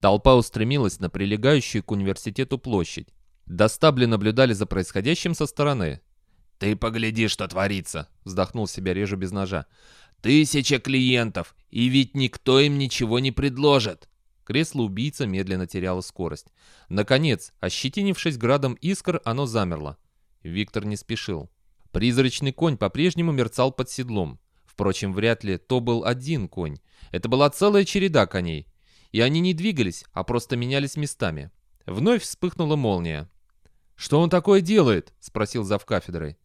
Толпа устремилась на прилегающую к университету площадь. Достабли наблюдали за происходящим со стороны. «Ты погляди, что творится!» — вздохнул себя реже без ножа. «Тысяча клиентов, и ведь никто им ничего не предложит!» Кресло убийца медленно теряло скорость. Наконец, ощетинившись градом искр, оно замерло. Виктор не спешил. Призрачный конь по-прежнему мерцал под седлом. Впрочем, вряд ли то был один конь. Это была целая череда коней. И они не двигались, а просто менялись местами. Вновь вспыхнула молния. «Что он такое делает?» — спросил завкафедрой.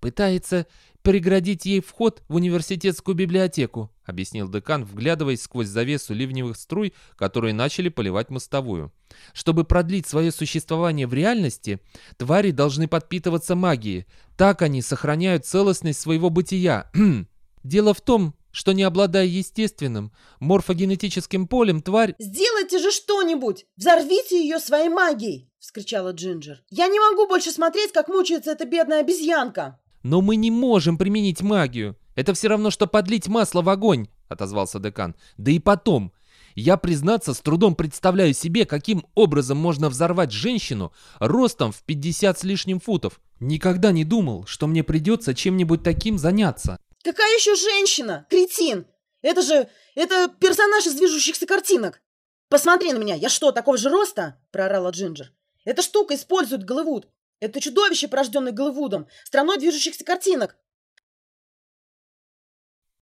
«Пытается преградить ей вход в университетскую библиотеку», — объяснил декан, вглядываясь сквозь завесу ливневых струй, которые начали поливать мостовую. «Чтобы продлить свое существование в реальности, твари должны подпитываться магией. Так они сохраняют целостность своего бытия. Дело в том, что не обладая естественным морфогенетическим полем, тварь... «Сделайте же что-нибудь! Взорвите ее своей магией!» — вскричала Джинджер. «Я не могу больше смотреть, как мучается эта бедная обезьянка!» «Но мы не можем применить магию. Это все равно, что подлить масло в огонь», — отозвался декан. «Да и потом. Я, признаться, с трудом представляю себе, каким образом можно взорвать женщину ростом в 50 с лишним футов. Никогда не думал, что мне придется чем-нибудь таким заняться». «Какая еще женщина? Кретин! Это же... это персонаж из движущихся картинок!» «Посмотри на меня! Я что, такого же роста?» — проорала Джинджер. «Эта штука использует Голливуд. Это чудовище, порожденное Голливудом, страной движущихся картинок.